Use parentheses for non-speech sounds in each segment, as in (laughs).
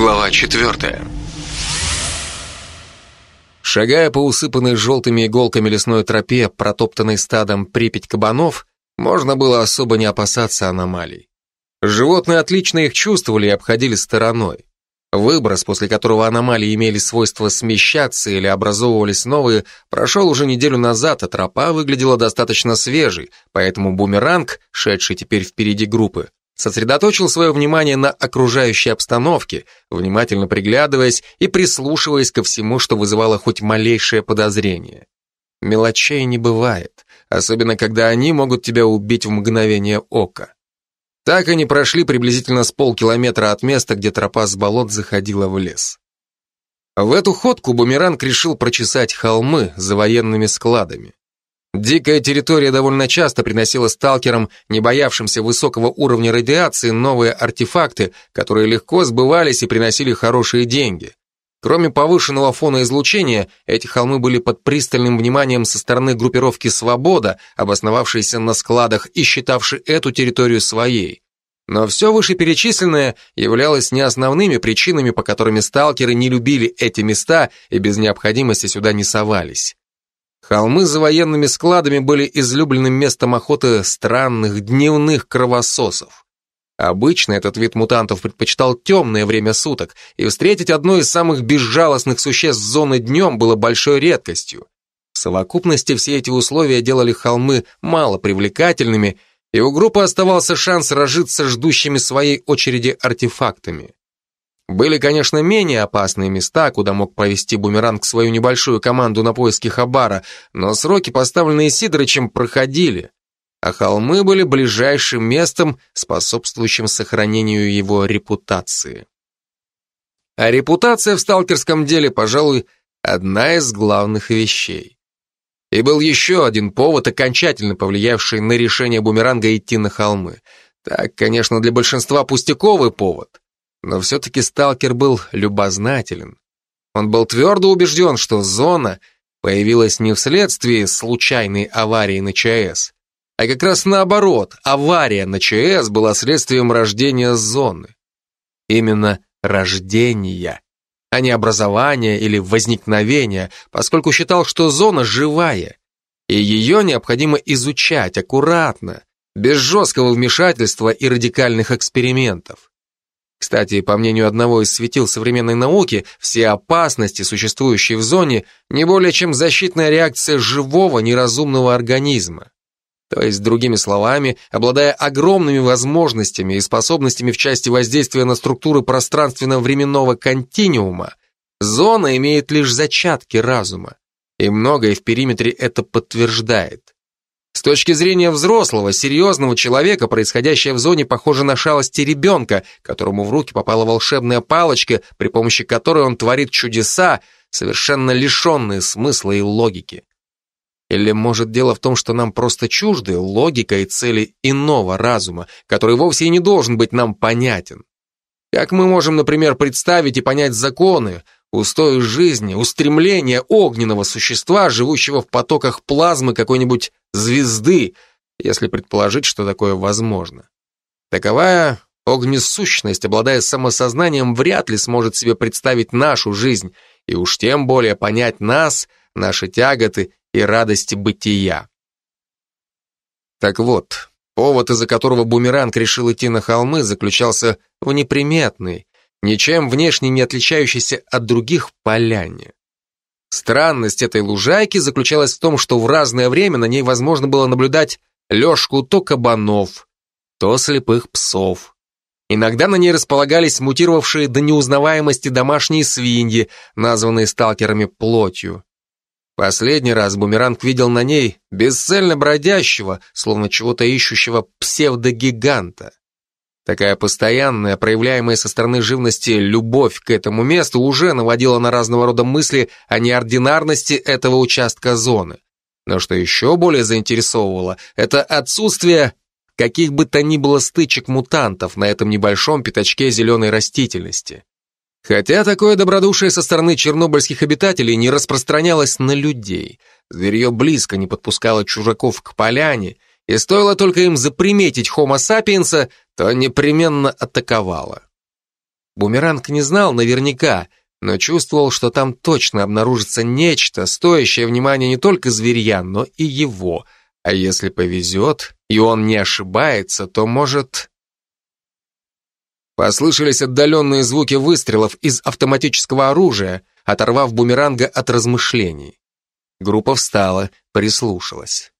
Глава четвертая. Шагая по усыпанной желтыми иголками лесной тропе, протоптанной стадом Припять кабанов, можно было особо не опасаться аномалий. Животные отлично их чувствовали и обходили стороной. Выброс, после которого аномалии имели свойство смещаться или образовывались новые, прошел уже неделю назад, а тропа выглядела достаточно свежей, поэтому бумеранг, шедший теперь впереди группы, сосредоточил свое внимание на окружающей обстановке, внимательно приглядываясь и прислушиваясь ко всему, что вызывало хоть малейшее подозрение. Мелочей не бывает, особенно когда они могут тебя убить в мгновение ока. Так они прошли приблизительно с полкилометра от места, где тропа с болот заходила в лес. В эту ходку бумеранг решил прочесать холмы за военными складами. Дикая территория довольно часто приносила сталкерам, не боявшимся высокого уровня радиации, новые артефакты, которые легко сбывались и приносили хорошие деньги. Кроме повышенного фона излучения, эти холмы были под пристальным вниманием со стороны группировки «Свобода», обосновавшейся на складах и считавшей эту территорию своей. Но все вышеперечисленное являлось не основными причинами, по которыми сталкеры не любили эти места и без необходимости сюда не совались. Холмы за военными складами были излюбленным местом охоты странных дневных кровососов. Обычно этот вид мутантов предпочитал темное время суток, и встретить одно из самых безжалостных существ зоны днем было большой редкостью. В совокупности все эти условия делали холмы мало привлекательными, и у группы оставался шанс разжиться ждущими своей очереди артефактами. Были, конечно, менее опасные места, куда мог провести бумеранг свою небольшую команду на поиски Хабара, но сроки, поставленные Сидорычем, проходили а холмы были ближайшим местом, способствующим сохранению его репутации. А репутация в сталкерском деле, пожалуй, одна из главных вещей. И был еще один повод, окончательно повлиявший на решение бумеранга идти на холмы. Так, конечно, для большинства пустяковый повод, но все-таки сталкер был любознателен. Он был твердо убежден, что зона появилась не вследствие случайной аварии на ЧАЭС, а как раз наоборот, авария на ЧС была следствием рождения зоны. Именно рождения, а не образования или возникновения, поскольку считал, что зона живая, и ее необходимо изучать аккуратно, без жесткого вмешательства и радикальных экспериментов. Кстати, по мнению одного из светил современной науки, все опасности, существующие в зоне, не более чем защитная реакция живого неразумного организма. То есть, другими словами, обладая огромными возможностями и способностями в части воздействия на структуры пространственно-временного континуума, зона имеет лишь зачатки разума, и многое в периметре это подтверждает. С точки зрения взрослого, серьезного человека, происходящее в зоне похоже на шалости ребенка, которому в руки попала волшебная палочка, при помощи которой он творит чудеса, совершенно лишенные смысла и логики. Или, может, дело в том, что нам просто чужды логика и цели иного разума, который вовсе и не должен быть нам понятен? Как мы можем, например, представить и понять законы, устои жизни, устремления огненного существа, живущего в потоках плазмы какой-нибудь звезды, если предположить, что такое возможно? Таковая огнесущность, обладая самосознанием, вряд ли сможет себе представить нашу жизнь, и уж тем более понять нас, наши тяготы и радости бытия. Так вот, повод, из-за которого бумеранг решил идти на холмы, заключался в неприметной, ничем внешне не отличающейся от других поляне. Странность этой лужайки заключалась в том, что в разное время на ней возможно было наблюдать лёжку то кабанов, то слепых псов. Иногда на ней располагались мутировавшие до неузнаваемости домашние свиньи, названные сталкерами плотью. Последний раз бумеранг видел на ней бесцельно бродящего, словно чего-то ищущего псевдогиганта. Такая постоянная, проявляемая со стороны живности любовь к этому месту уже наводила на разного рода мысли о неординарности этого участка зоны. Но что еще более заинтересовывало, это отсутствие каких бы то ни было стычек мутантов на этом небольшом пятачке зеленой растительности. Хотя такое добродушие со стороны чернобыльских обитателей не распространялось на людей. Зверье близко не подпускало чужаков к поляне, и стоило только им заприметить хомо сапиенса, то непременно атаковало. Бумеранг не знал наверняка, но чувствовал, что там точно обнаружится нечто, стоящее внимания не только зверья, но и его. А если повезет, и он не ошибается, то может... Послышались отдаленные звуки выстрелов из автоматического оружия, оторвав бумеранга от размышлений. Группа встала, прислушалась.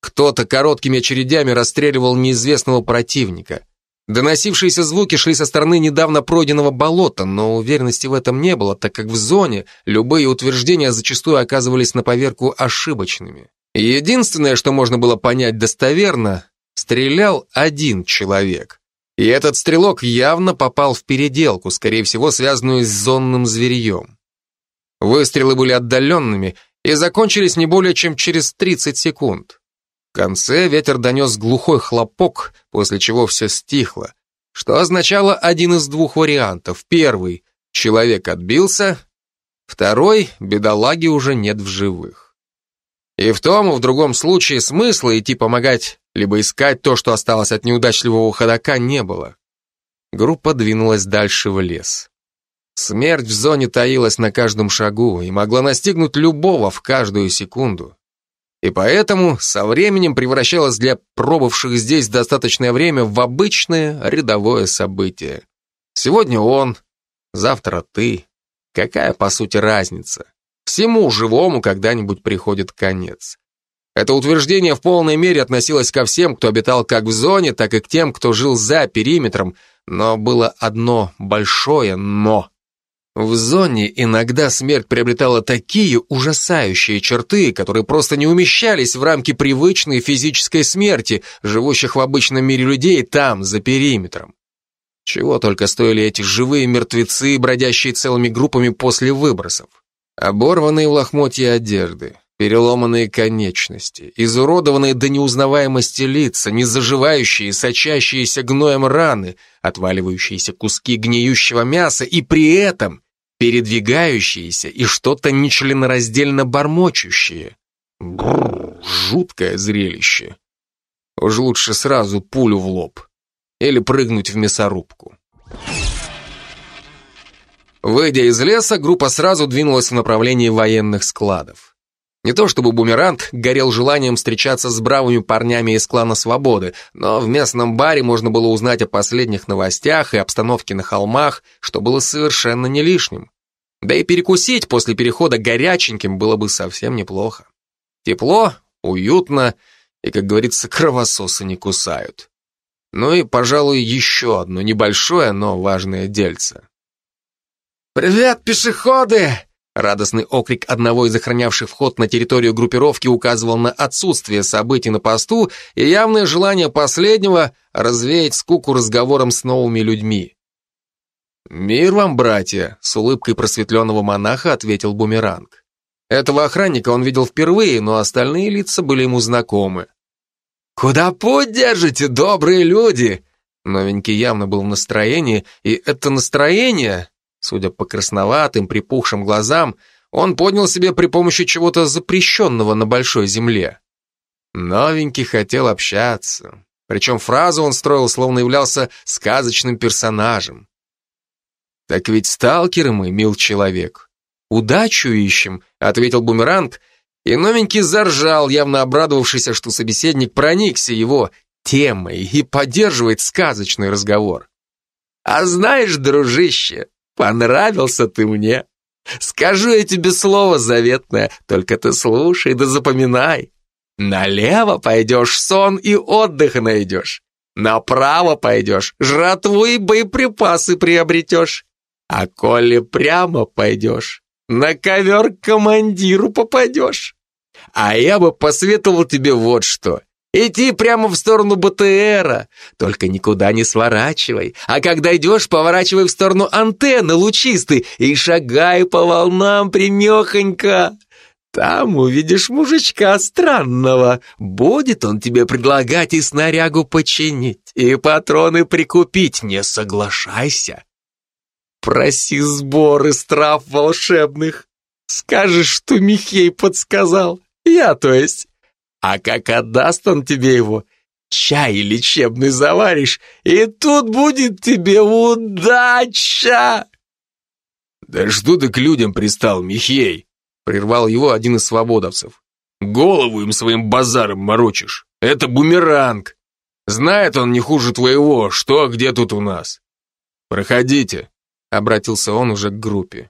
Кто-то короткими очередями расстреливал неизвестного противника. Доносившиеся звуки шли со стороны недавно пройденного болота, но уверенности в этом не было, так как в зоне любые утверждения зачастую оказывались на поверку ошибочными. Единственное, что можно было понять достоверно, стрелял один человек. И этот стрелок явно попал в переделку, скорее всего, связанную с зонным зверьем. Выстрелы были отдаленными и закончились не более чем через 30 секунд. В конце ветер донес глухой хлопок, после чего все стихло, что означало один из двух вариантов. Первый — человек отбился, второй — бедолаги уже нет в живых. И в том и в другом случае смысла идти помогать, либо искать то, что осталось от неудачливого ходока, не было. Группа двинулась дальше в лес. Смерть в зоне таилась на каждом шагу и могла настигнуть любого в каждую секунду. И поэтому со временем превращалась для пробывших здесь достаточное время в обычное рядовое событие. Сегодня он, завтра ты. Какая, по сути, разница? Всему живому когда-нибудь приходит конец. Это утверждение в полной мере относилось ко всем, кто обитал как в зоне, так и к тем, кто жил за периметром, но было одно большое «но». В зоне иногда смерть приобретала такие ужасающие черты, которые просто не умещались в рамки привычной физической смерти, живущих в обычном мире людей там, за периметром. Чего только стоили эти живые мертвецы, бродящие целыми группами после выбросов. Оборванные в лохмотья одежды, переломанные конечности, изуродованные до неузнаваемости лица, незаживающие, сочащиеся гноем раны, отваливающиеся куски гниющего мяса и при этом передвигающиеся и что-то нечленораздельно бормочущее. Бррр, жуткое зрелище. Уж лучше сразу пулю в лоб или прыгнуть в мясорубку. Выйдя из леса, группа сразу двинулась в направлении военных складов. Не то чтобы Бумеранг горел желанием встречаться с бравыми парнями из клана Свободы, но в местном баре можно было узнать о последних новостях и обстановке на холмах, что было совершенно не лишним. Да и перекусить после перехода горяченьким было бы совсем неплохо. Тепло, уютно и, как говорится, кровососы не кусают. Ну и, пожалуй, еще одно небольшое, но важное дельце. «Привет, пешеходы!» Радостный окрик одного из охранявших вход на территорию группировки указывал на отсутствие событий на посту и явное желание последнего развеять скуку разговором с новыми людьми. «Мир вам, братья!» — с улыбкой просветленного монаха ответил Бумеранг. Этого охранника он видел впервые, но остальные лица были ему знакомы. «Куда путь держите, добрые люди?» Новенький явно был в настроении, и это настроение Судя по красноватым, припухшим глазам, он поднял себе при помощи чего-то запрещенного на большой земле. Новенький хотел общаться. Причем фразу он строил, словно являлся сказочным персонажем. «Так ведь сталкеры мы, мил человек. Удачу ищем», — ответил Бумеранг, и новенький заржал, явно обрадовавшийся, что собеседник проникся его темой и поддерживает сказочный разговор. «А знаешь, дружище, Понравился ты мне. Скажу я тебе слово заветное, только ты слушай да запоминай. Налево пойдешь, сон и отдых найдешь. Направо пойдешь, жратву и боеприпасы приобретешь. А коли прямо пойдешь, на ковер к командиру попадешь. А я бы посоветовал тебе вот что. Иди прямо в сторону БТРа, только никуда не сворачивай, а когда идешь, поворачивай в сторону антенны лучистой и шагай по волнам примехонько. Там увидишь мужичка странного. Будет он тебе предлагать и снарягу починить, и патроны прикупить. Не соглашайся. Проси сборы с трав волшебных. Скажешь, что Михей подсказал. Я, то есть. А как отдаст он тебе его, чай лечебный заваришь, и тут будет тебе удача!» «Да что ты к людям пристал, Михей?» Прервал его один из свободовцев. «Голову им своим базаром морочишь. Это бумеранг. Знает он не хуже твоего, что где тут у нас. Проходите», — обратился он уже к группе.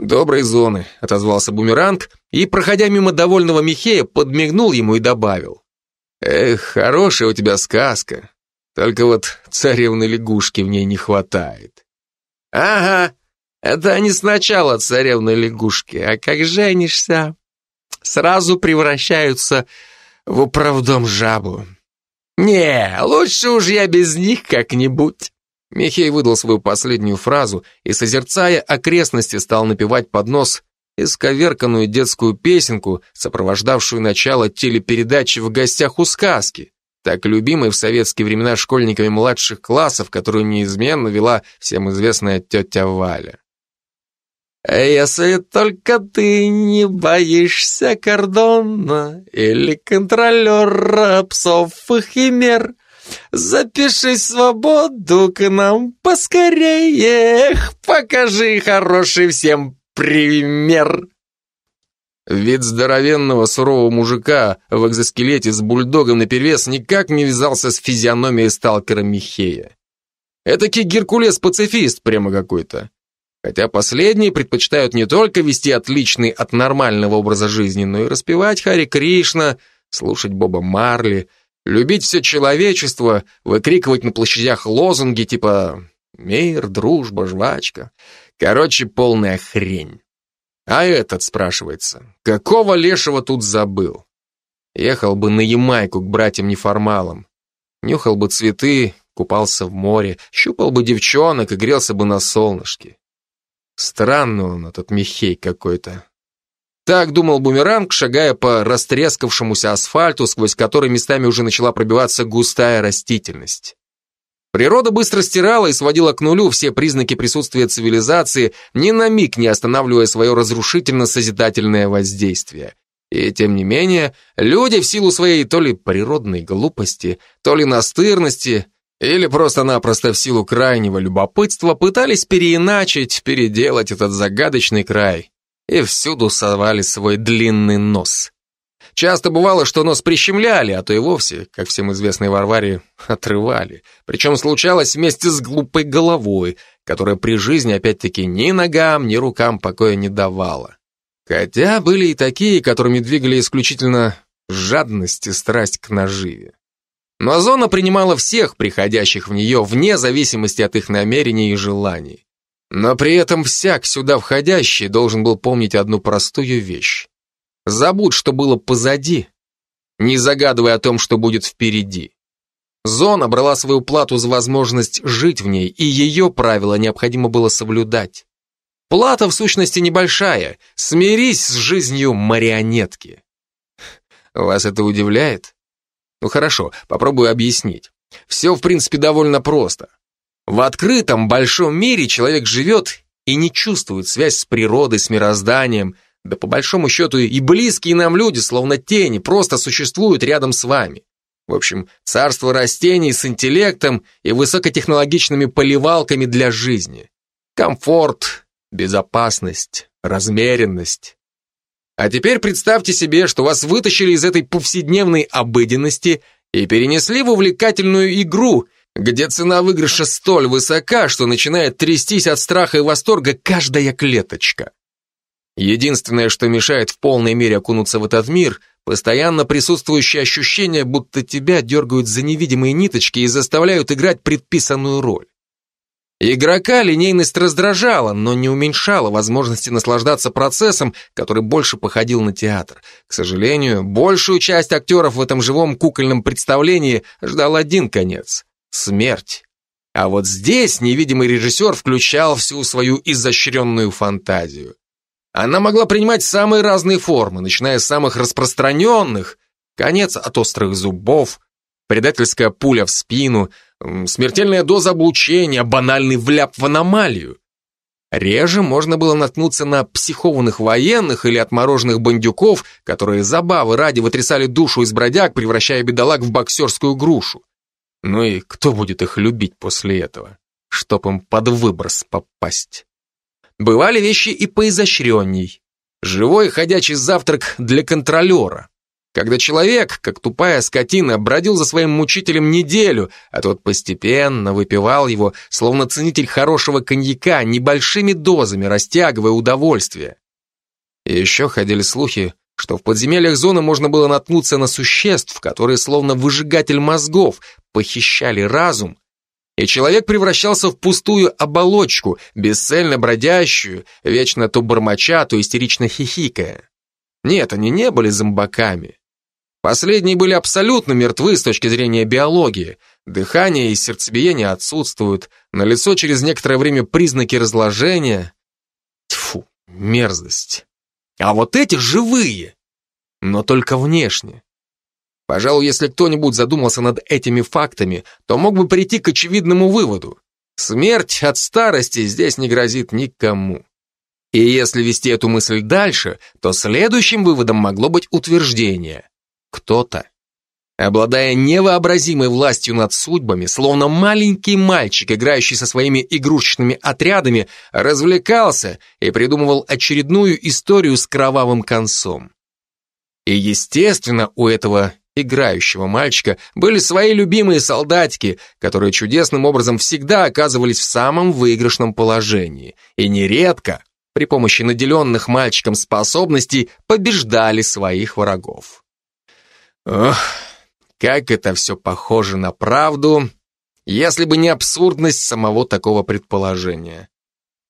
«Доброй зоны», — отозвался бумеранг и, проходя мимо довольного Михея, подмигнул ему и добавил. «Эх, хорошая у тебя сказка, только вот царевны лягушки в ней не хватает». «Ага, это не сначала царевны лягушки, а как женишься, сразу превращаются в управдом жабу. Не, лучше уж я без них как-нибудь». Михей выдал свою последнюю фразу и, созерцая окрестности, стал напевать под нос исковерканную детскую песенку, сопровождавшую начало телепередачи «В гостях у сказки», так любимой в советские времена школьниками младших классов, которую неизменно вела всем известная тетя Валя. «Если только ты не боишься кордона или контролера псов и химер, запиши свободу к нам поскорее, покажи хороший всем пример». Вид здоровенного сурового мужика в экзоскелете с бульдогом наперевес никак не вязался с физиономией сталкера Михея. Этакий Геркулес-пацифист прямо какой-то. Хотя последние предпочитают не только вести отличный от нормального образа жизни, но и распевать Хари Кришна, слушать Боба Марли, любить все человечество, выкрикивать на площадях лозунги типа «Мир, дружба, жвачка». Короче, полная хрень. А этот, спрашивается, какого лешего тут забыл? Ехал бы на Ямайку к братьям-неформалам, нюхал бы цветы, купался в море, щупал бы девчонок и грелся бы на солнышке. Странный он, этот Михей какой-то. Так думал бумеранг, шагая по растрескавшемуся асфальту, сквозь который местами уже начала пробиваться густая растительность. Природа быстро стирала и сводила к нулю все признаки присутствия цивилизации, ни на миг не останавливая свое разрушительно-созидательное воздействие. И тем не менее, люди в силу своей то ли природной глупости, то ли настырности, или просто-напросто в силу крайнего любопытства пытались переиначить, переделать этот загадочный край и всюду совали свой длинный нос. Часто бывало, что нос прищемляли, а то и вовсе, как всем известной Варваре, отрывали. Причем случалось вместе с глупой головой, которая при жизни опять-таки ни ногам, ни рукам покоя не давала. Хотя были и такие, которыми двигали исключительно жадность и страсть к наживе. Но зона принимала всех приходящих в нее вне зависимости от их намерений и желаний. Но при этом всяк сюда входящий должен был помнить одну простую вещь. Забудь, что было позади, не загадывая о том, что будет впереди. Зона брала свою плату за возможность жить в ней, и ее правила необходимо было соблюдать. Плата в сущности небольшая, смирись с жизнью марионетки. Вас это удивляет? Ну хорошо, попробую объяснить. Все, в принципе, довольно просто. В открытом большом мире человек живет и не чувствует связь с природой, с мирозданием, да по большому счету и близкие нам люди, словно тени, просто существуют рядом с вами. В общем, царство растений с интеллектом и высокотехнологичными поливалками для жизни. Комфорт, безопасность, размеренность. А теперь представьте себе, что вас вытащили из этой повседневной обыденности и перенесли в увлекательную игру, где цена выигрыша столь высока, что начинает трястись от страха и восторга каждая клеточка. Единственное, что мешает в полной мере окунуться в этот мир, постоянно присутствующее ощущение, будто тебя дергают за невидимые ниточки и заставляют играть предписанную роль. Игрока линейность раздражала, но не уменьшала возможности наслаждаться процессом, который больше походил на театр. К сожалению, большую часть актеров в этом живом кукольном представлении ждал один конец — смерть. А вот здесь невидимый режиссер включал всю свою изощренную фантазию. Она могла принимать самые разные формы, начиная с самых распространенных, конец от острых зубов, предательская пуля в спину — смертельная доза облучения, банальный вляп в аномалию. Реже можно было наткнуться на психованных военных или отмороженных бандюков, которые забавы ради вытрясали душу из бродяг, превращая бедолаг в боксерскую грушу. Ну и кто будет их любить после этого, чтоб им под выброс попасть? Бывали вещи и поизощренней. Живой ходячий завтрак для контролера. Когда человек, как тупая скотина, бродил за своим мучителем неделю, а тот постепенно выпивал его, словно ценитель хорошего коньяка, небольшими дозами, растягивая удовольствие. И еще ходили слухи, что в подземельях зоны можно было наткнуться на существ, которые, словно выжигатель мозгов, похищали разум, и человек превращался в пустую оболочку, бесцельно бродящую, вечно то бормоча, то истерично хихикая. Нет, они не были зомбаками. Последние были абсолютно мертвы с точки зрения биологии. Дыхание и сердцебиение отсутствуют, на лицо через некоторое время признаки разложения. Тьфу, мерзость. А вот эти живые, но только внешне. Пожалуй, если кто-нибудь задумался над этими фактами, то мог бы прийти к очевидному выводу. Смерть от старости здесь не грозит никому. И если вести эту мысль дальше, то следующим выводом могло быть утверждение кто-то, обладая невообразимой властью над судьбами, словно маленький мальчик, играющий со своими игрушечными отрядами, развлекался и придумывал очередную историю с кровавым концом. И, естественно, у этого играющего мальчика были свои любимые солдатики, которые чудесным образом всегда оказывались в самом выигрышном положении и нередко при помощи наделенных мальчиком способностей побеждали своих врагов. Ох, как это все похоже на правду, если бы не абсурдность самого такого предположения.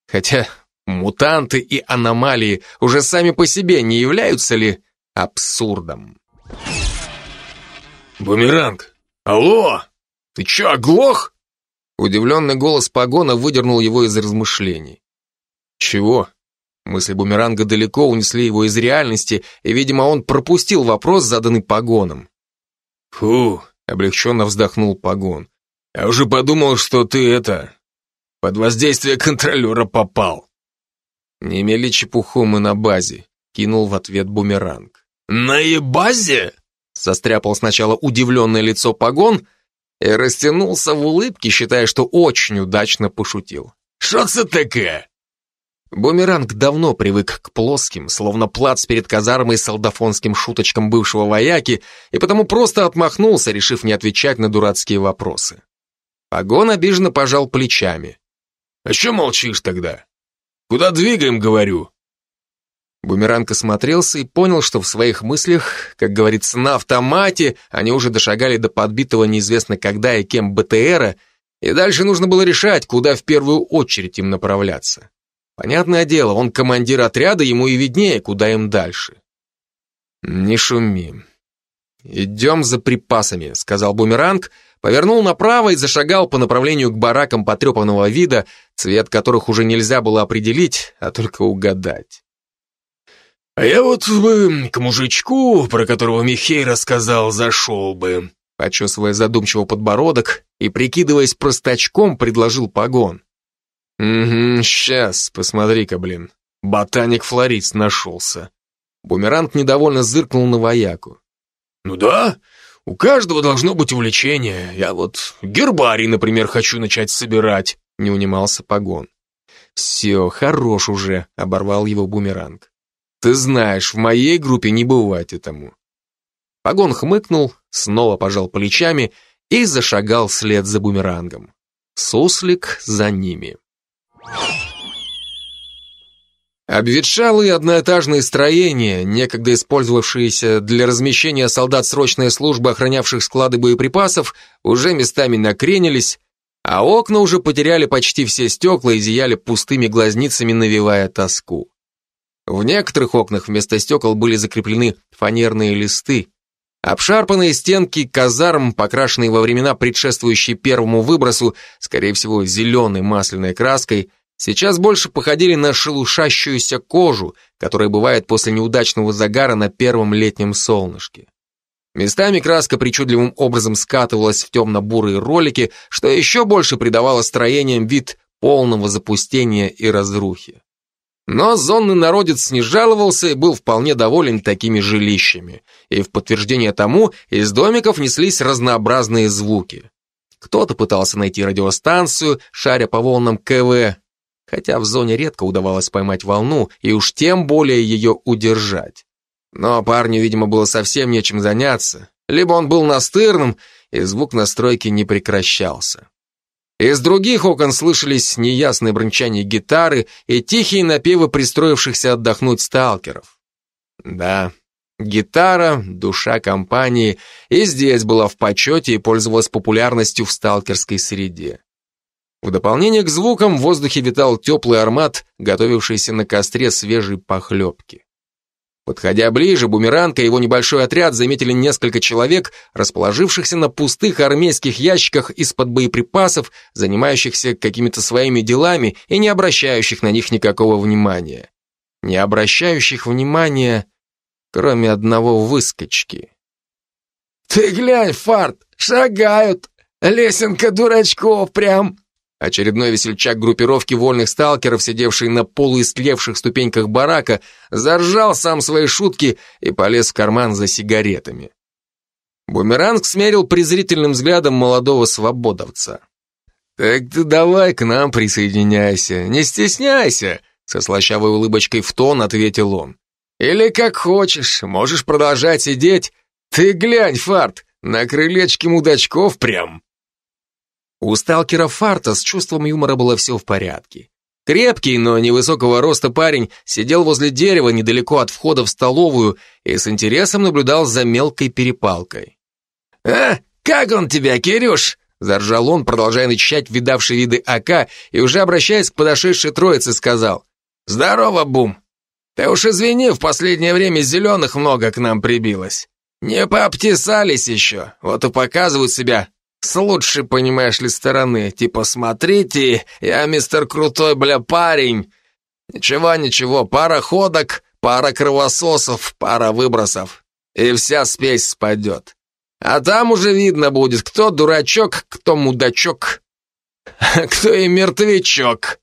Хотя мутанты и аномалии уже сами по себе не являются ли абсурдом? «Бумеранг! Алло! Ты че, оглох?» Удивленный голос погона выдернул его из размышлений. «Чего?» Мысли бумеранга далеко унесли его из реальности, и, видимо, он пропустил вопрос, заданный погоном. «Фу!» — облегченно вздохнул погон. «Я уже подумал, что ты это... под воздействие контролера попал». «Не мели чепуху мы на базе», — кинул в ответ бумеранг. «На базе?» — состряпал сначала удивленное лицо погон и растянулся в улыбке, считая, что очень удачно пошутил. «Что это такое?» Бумеранг давно привык к плоским, словно плац перед казармой солдафонским шуточкам бывшего вояки, и потому просто отмахнулся, решив не отвечать на дурацкие вопросы. Погон обиженно пожал плечами. «А что молчишь тогда? Куда двигаем, говорю?» Бумеранг осмотрелся и понял, что в своих мыслях, как говорится, на автомате, они уже дошагали до подбитого неизвестно когда и кем БТРа, и дальше нужно было решать, куда в первую очередь им направляться. Понятное дело, он командир отряда, ему и виднее, куда им дальше. «Не шуми. Идем за припасами», — сказал Бумеранг, повернул направо и зашагал по направлению к баракам потрепанного вида, цвет которых уже нельзя было определить, а только угадать. «А я вот бы к мужичку, про которого Михей рассказал, зашел бы», почесывая задумчиво подбородок и прикидываясь простачком, предложил погон. «Угу, сейчас, посмотри-ка, блин. Ботаник-флорист нашелся». Бумеранг недовольно зыркнул на вояку. «Ну да, у каждого должно быть увлечение. Я вот гербарий, например, хочу начать собирать», — не унимался Погон. «Все, хорош уже», — оборвал его бумеранг. «Ты знаешь, в моей группе не бывать этому». Погон хмыкнул, снова пожал плечами и зашагал вслед за бумерангом. Суслик за ними. Обветшалые одноэтажные строения, некогда использовавшиеся для размещения солдат срочной службы, охранявших склады боеприпасов, уже местами накренились, а окна уже потеряли почти все стекла и зияли пустыми глазницами, навевая тоску. В некоторых окнах вместо стекол были закреплены фанерные листы. Обшарпанные стенки казарм, покрашенные во времена, предшествующие первому выбросу, скорее всего, зеленой масляной краской, сейчас больше походили на шелушащуюся кожу, которая бывает после неудачного загара на первом летнем солнышке. Местами краска причудливым образом скатывалась в темно-бурые ролики, что еще больше придавало строениям вид полного запустения и разрухи. Но зонный народец не жаловался и был вполне доволен такими жилищами. И в подтверждение тому из домиков неслись разнообразные звуки. Кто-то пытался найти радиостанцию, шаря по волнам КВ, хотя в зоне редко удавалось поймать волну и уж тем более ее удержать. Но парню, видимо, было совсем нечем заняться. Либо он был настырным, и звук настройки не прекращался. Из других окон слышались неясные брончание гитары и тихие напевы пристроившихся отдохнуть сталкеров. Да, гитара, душа компании, и здесь была в почете и пользовалась популярностью в сталкерской среде. В дополнение к звукам в воздухе витал теплый аромат, готовившийся на костре свежей похлебки. Подходя ближе, Бумеранг и его небольшой отряд заметили несколько человек, расположившихся на пустых армейских ящиках из-под боеприпасов, занимающихся какими-то своими делами и не обращающих на них никакого внимания. Не обращающих внимания, кроме одного выскочки. «Ты глянь, Фарт, шагают! Лесенка дурачков прям!» Очередной весельчак группировки вольных сталкеров, сидевший на полуистлевших ступеньках барака, заржал сам свои шутки и полез в карман за сигаретами. Бумеранг смерил презрительным взглядом молодого свободовца. «Так ты давай к нам присоединяйся, не стесняйся», со слащавой улыбочкой в тон ответил он. «Или как хочешь, можешь продолжать сидеть. Ты глянь, Фарт, на крылечке мудачков прям». У сталкера Фарта с чувством юмора было все в порядке. Крепкий, но невысокого роста парень сидел возле дерева недалеко от входа в столовую и с интересом наблюдал за мелкой перепалкой. «А, как он тебя, Кирюш?» Заржал он, продолжая начищать видавшие виды АК, и уже обращаясь к подошедшей троице, сказал. «Здорово, Бум. Ты уж извини, в последнее время зеленых много к нам прибилось. Не пообтесались еще, вот и показывают себя с лучшей, понимаешь ли, стороны. Типа, смотрите, я мистер крутой, бля, парень. Ничего, ничего, пара ходок, пара кровососов, пара выбросов. И вся спесь спадет. А там уже видно будет, кто дурачок, кто мудачок, (laughs) кто и мертвячок.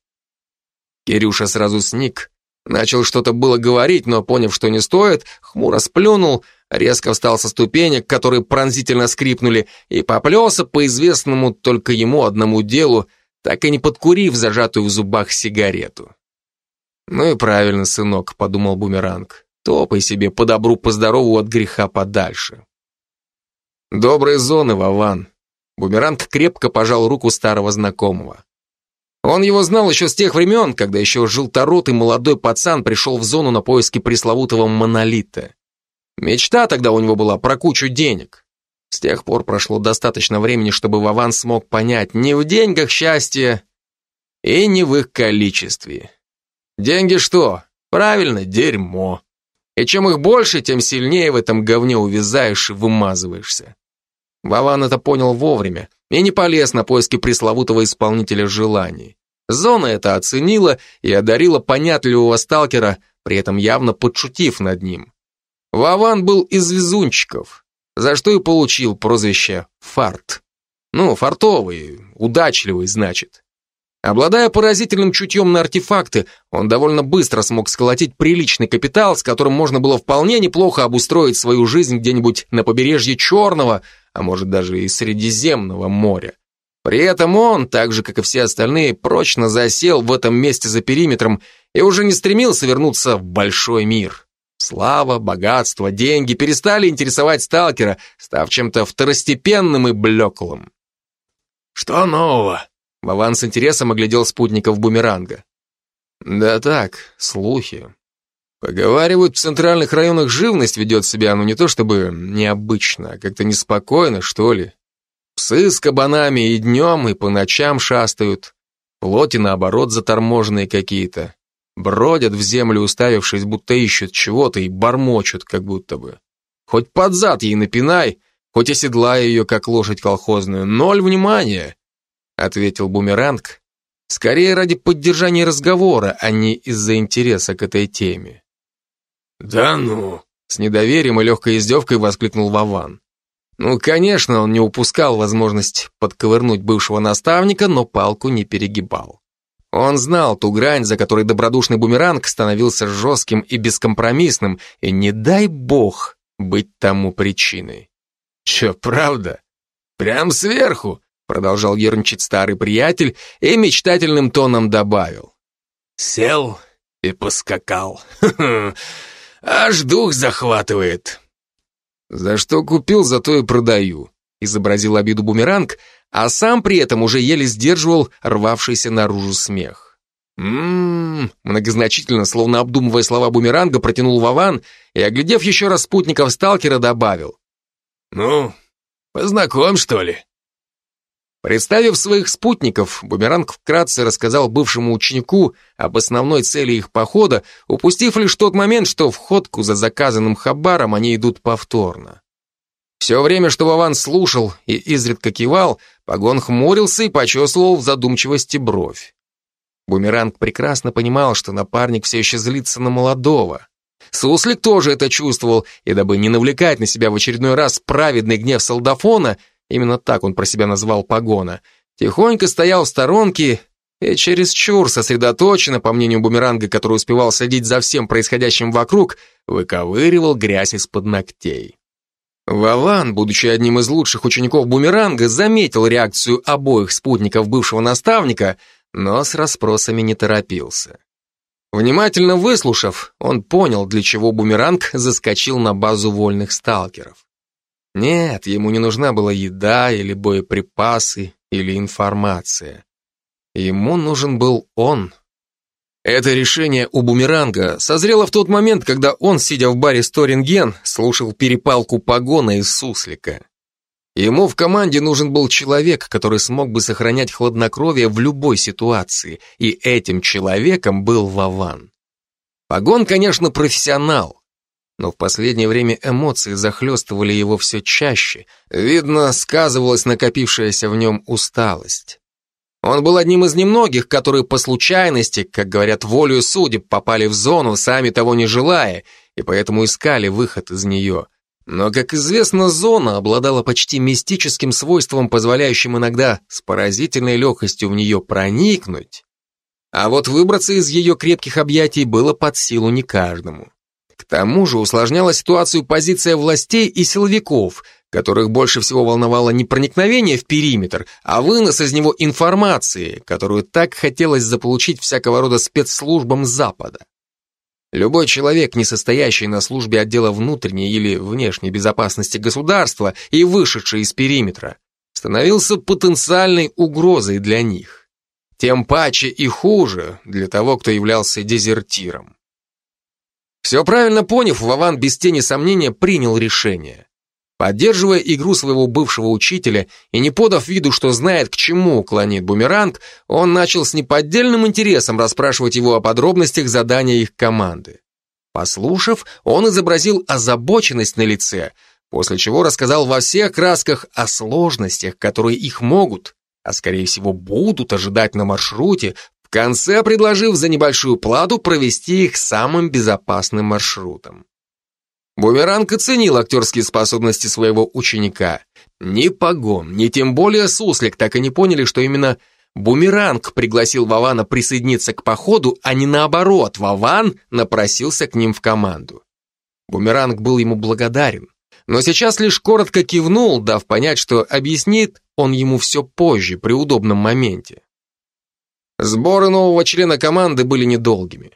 Кирюша сразу сник, начал что-то было говорить, но, поняв, что не стоит, хмуро сплюнул, резко встал со ступенек, которые пронзительно скрипнули, и поплелся по известному только ему одному делу, так и не подкурив зажатую в зубах сигарету. «Ну и правильно, сынок», — подумал Бумеранг, «топай себе по добру, по здорову от греха подальше». «Доброй зоны, Вован», Бумеранг крепко пожал руку старого знакомого. Он его знал еще с тех времен, когда еще желторотый молодой пацан пришел в зону на поиски пресловутого монолита. Мечта тогда у него была про кучу денег. С тех пор прошло достаточно времени, чтобы Вован смог понять, не в деньгах счастье и не в их количестве. Деньги что? Правильно, дерьмо. И чем их больше, тем сильнее в этом говне увязаешь и вымазываешься. Вован это понял вовремя и не полез на поиски пресловутого исполнителя желаний. Зона это оценила и одарила понятливого сталкера, при этом явно подшутив над ним. Вован был из везунчиков, за что и получил прозвище «фарт». Ну, фартовый, удачливый, значит. Обладая поразительным чутьем на артефакты, он довольно быстро смог сколотить приличный капитал, с которым можно было вполне неплохо обустроить свою жизнь где-нибудь на побережье Черного, а может даже и Средиземного моря. При этом он, так же как и все остальные, прочно засел в этом месте за периметром и уже не стремился вернуться в большой мир. Слава, богатство, деньги перестали интересовать сталкера, став чем-то второстепенным и блеклым. «Что нового?» Вован с интересом оглядел спутников бумеранга. «Да так, слухи. Поговаривают, в центральных районах живность ведет себя, ну не то чтобы необычно, а как-то неспокойно, что ли. Псы с кабанами и днем, и по ночам шастают. Плоти, наоборот, заторможенные какие-то. Бродят в землю, уставившись, будто ищут чего-то и бормочут, как будто бы. Хоть под зад ей напинай, хоть оседлай ее, как лошадь колхозную, ноль внимания, ответил бумеранг, скорее ради поддержания разговора, а не из-за интереса к этой теме. «Да ну!» С недоверием и легкой издевкой воскликнул Вован. Ну, конечно, он не упускал возможность подковырнуть бывшего наставника, но палку не перегибал. Он знал ту грань, за которой добродушный бумеранг становился жестким и бескомпромиссным, и не дай бог быть тому причиной. «Че, правда? Прям сверху?» продолжал ерничать старый приятель и мечтательным тоном добавил. «Сел и поскакал. (laughs) Аж дух захватывает». «За что купил, зато и продаю», — изобразил обиду бумеранг, а сам при этом уже еле сдерживал рвавшийся наружу смех. «М-м-м», многозначительно, словно обдумывая слова бумеранга, протянул Вован и, оглядев еще раз спутников сталкера, добавил. «Ну, познакомь, что ли?» Представив своих спутников, Бумеранг вкратце рассказал бывшему ученику об основной цели их похода, упустив лишь тот момент, что в ходку за заказанным хабаром они идут повторно. Все время, что Вован слушал и изредка кивал, Погон хмурился и почесывал в задумчивости бровь. Бумеранг прекрасно понимал, что напарник все еще злится на молодого. Суслик тоже это чувствовал, и дабы не навлекать на себя в очередной раз праведный гнев солдафона, именно так он про себя назвал Погона, тихонько стоял в сторонке и чересчур сосредоточенно, по мнению бумеранга, который успевал следить за всем происходящим вокруг, выковыривал грязь из-под ногтей. Вован, будучи одним из лучших учеников бумеранга, заметил реакцию обоих спутников бывшего наставника, но с расспросами не торопился. Внимательно выслушав, он понял, для чего бумеранг заскочил на базу вольных сталкеров. Нет, ему не нужна была еда или боеприпасы или информация. Ему нужен был он. Это решение у бумеранга созрело в тот момент, когда он, сидя в баре Сторинген, слушал перепалку погона и суслика. Ему в команде нужен был человек, который смог бы сохранять хладнокровие в любой ситуации, и этим человеком был Вован. Погон, конечно, профессионал, но в последнее время эмоции захлестывали его все чаще. Видно, сказывалась накопившаяся в нем усталость. Он был одним из немногих, которые по случайности, как говорят, волею судеб, попали в зону, сами того не желая, и поэтому искали выход из нее. Но, как известно, зона обладала почти мистическим свойством, позволяющим иногда с поразительной легкостью в нее проникнуть. А вот выбраться из ее крепких объятий было под силу не каждому. К тому же усложняла ситуацию позиция властей и силовиков – которых больше всего волновало не проникновение в периметр, а вынос из него информации, которую так хотелось заполучить всякого рода спецслужбам Запада. Любой человек, не состоящий на службе отдела внутренней или внешней безопасности государства и вышедший из периметра, становился потенциальной угрозой для них. Тем паче и хуже для того, кто являлся дезертиром. Все правильно поняв, Вован без тени сомнения принял решение. Поддерживая игру своего бывшего учителя и не подав виду, что знает, к чему клонит бумеранг, он начал с неподдельным интересом расспрашивать его о подробностях задания их команды. Послушав, он изобразил озабоченность на лице, после чего рассказал во всех красках о сложностях, которые их могут, а скорее всего будут ожидать на маршруте, в конце предложив за небольшую плату провести их самым безопасным маршрутом. Бумеранг оценил актерские способности своего ученика. Ни Погон, ни тем более Суслик так и не поняли, что именно Бумеранг пригласил Вована присоединиться к походу, а не наоборот, Вован напросился к ним в команду. Бумеранг был ему благодарен, но сейчас лишь коротко кивнул, дав понять, что объяснит он ему все позже, при удобном моменте. Сборы нового члена команды были недолгими.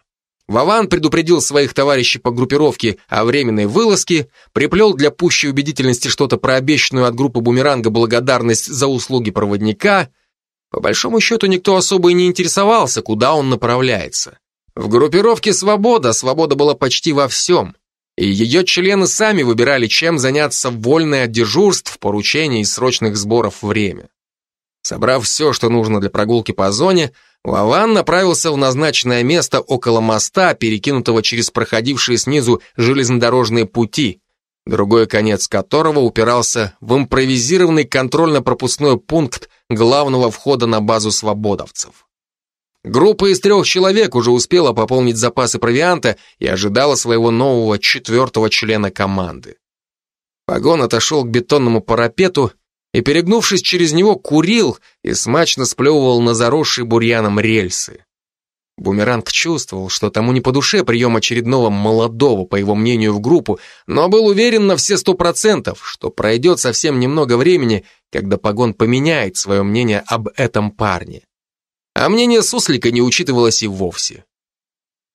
Вован предупредил своих товарищей по группировке о временной вылазке, приплел для пущей убедительности что-то про обещанную от группы «Бумеранга» благодарность за услуги проводника. По большому счету никто особо и не интересовался, куда он направляется. В группировке «Свобода» свобода была почти во всем, и ее члены сами выбирали, чем заняться вольное от дежурств, поручений и срочных сборов время. Собрав все, что нужно для прогулки по зоне, Лаван направился в назначенное место около моста, перекинутого через проходившие снизу железнодорожные пути, другой конец которого упирался в импровизированный контрольно-пропускной пункт главного входа на базу свободовцев. Группа из трех человек уже успела пополнить запасы провианта и ожидала своего нового четвертого члена команды. Погон отошел к бетонному парапету и, перегнувшись через него, курил и смачно сплевывал на заросшие бурьяном рельсы. Бумеранг чувствовал, что тому не по душе прием очередного молодого, по его мнению, в группу, но был уверен на все сто процентов, что пройдет совсем немного времени, когда Погон поменяет свое мнение об этом парне. А мнение Суслика не учитывалось и вовсе.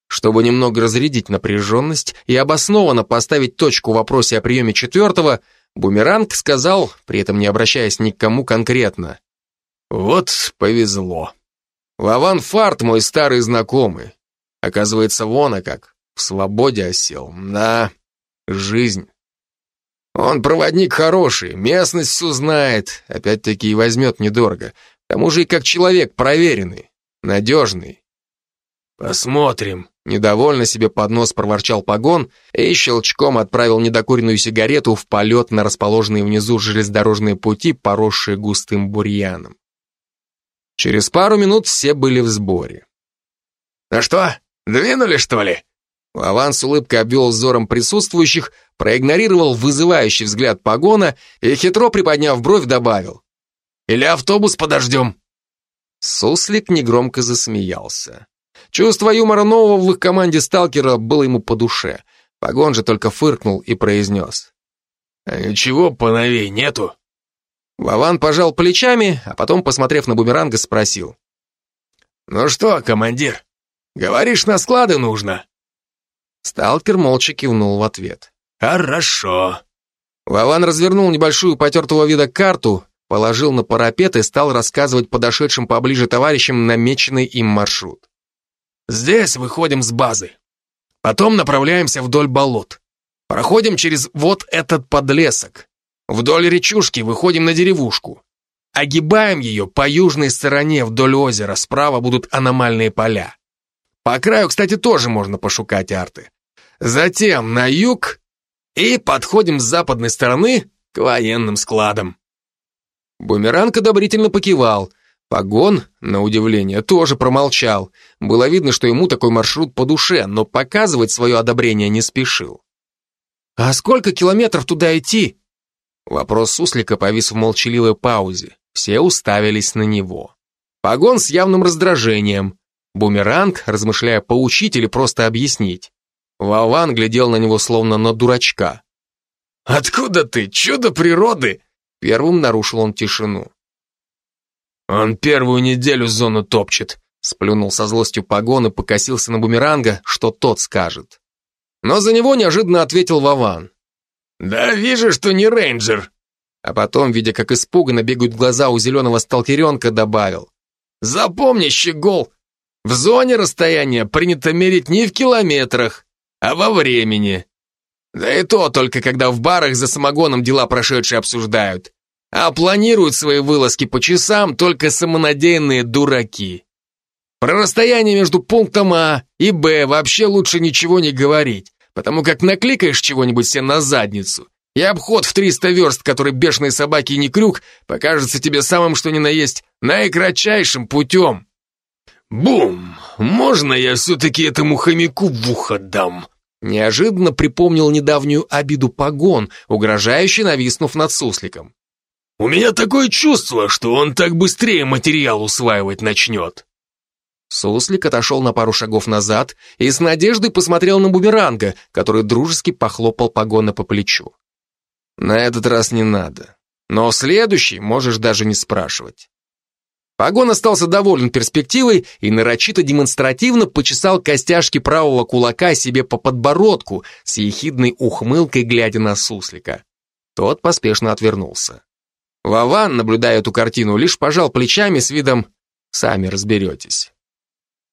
Чтобы немного разрядить напряженность и обоснованно поставить точку в вопросе о приеме четвертого, Бумеранг сказал, при этом не обращаясь ни к кому конкретно. «Вот повезло». Лаван Фарт мой старый знакомый. Оказывается, вон а как, в свободе осел. Да, жизнь. Он проводник хороший, местность все знает, опять-таки и возьмет недорого. К тому же и как человек проверенный, надежный. Посмотрим. Недовольно себе под нос проворчал погон и щелчком отправил недокуренную сигарету в полет на расположенные внизу железнодорожные пути, поросшие густым бурьяном. Через пару минут все были в сборе. «Ну что, двинули, что ли?» Лаван с улыбкой обвел взором присутствующих, проигнорировал вызывающий взгляд погона и, хитро приподняв бровь, добавил. «Или автобус подождем?» Суслик негромко засмеялся. Чувство юмора нового в их команде сталкера было ему по душе. Погон же только фыркнул и произнес. «А ничего поновей нету?» Вован пожал плечами, а потом, посмотрев на бумеранга, спросил. «Ну что, командир, говоришь, на склады нужно?» Сталкер молча кивнул в ответ. «Хорошо». Вован развернул небольшую потертого вида карту, положил на парапет и стал рассказывать подошедшим поближе товарищам намеченный им маршрут. «Здесь выходим с базы. Потом направляемся вдоль болот. Проходим через вот этот подлесок. Вдоль речушки выходим на деревушку. Огибаем ее по южной стороне вдоль озера, справа будут аномальные поля. По краю, кстати, тоже можно пошукать арты. Затем на юг и подходим с западной стороны к военным складам. Бумеранг одобрительно покивал. Погон, на удивление, тоже промолчал. Было видно, что ему такой маршрут по душе, но показывать свое одобрение не спешил. «А сколько километров туда идти?» Вопрос суслика повис в молчаливой паузе. Все уставились на него. Погон с явным раздражением. Бумеранг, размышляя, поучить или просто объяснить. Вован глядел на него словно на дурачка. «Откуда ты? Чудо природы!» Первым нарушил он тишину. «Он первую неделю зону топчет», сплюнул со злостью погон и покосился на бумеранга, что тот скажет. Но за него неожиданно ответил Вован. «Да вижу, что не рейнджер!» А потом, видя, как испуганно бегают глаза у зеленого сталкеренка, добавил. «Запомни, щегол, в зоне расстояние принято мерить не в километрах, а во времени. Да и то только когда в барах за самогоном дела прошедшие обсуждают. А планируют свои вылазки по часам только самонадеянные дураки. Про расстояние между пунктом А и Б вообще лучше ничего не говорить потому как накликаешь чего-нибудь себе на задницу, и обход в 300 верст, который бешеной собаки не крюк, покажется тебе самым что ни на есть наикратчайшим путем. Бум! Можно я все-таки этому хомяку в ухо дам? Неожиданно припомнил недавнюю обиду погон, угрожающе нависнув над сусликом. У меня такое чувство, что он так быстрее материал усваивать начнет. Суслик отошел на пару шагов назад и с надеждой посмотрел на бумеранга, который дружески похлопал погона по плечу. На этот раз не надо. Но следующий можешь даже не спрашивать. Погон остался доволен перспективой и нарочито демонстративно почесал костяшки правого кулака себе по подбородку с ехидной ухмылкой, глядя на суслика. Тот поспешно отвернулся. Вован, наблюдая эту картину, лишь пожал плечами с видом «сами разберетесь».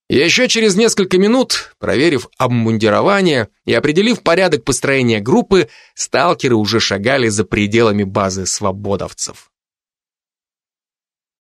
Еще через несколько минут, проверив обмундирование и определив порядок построения группы, сталкеры уже шагали за пределами базы свободовцев.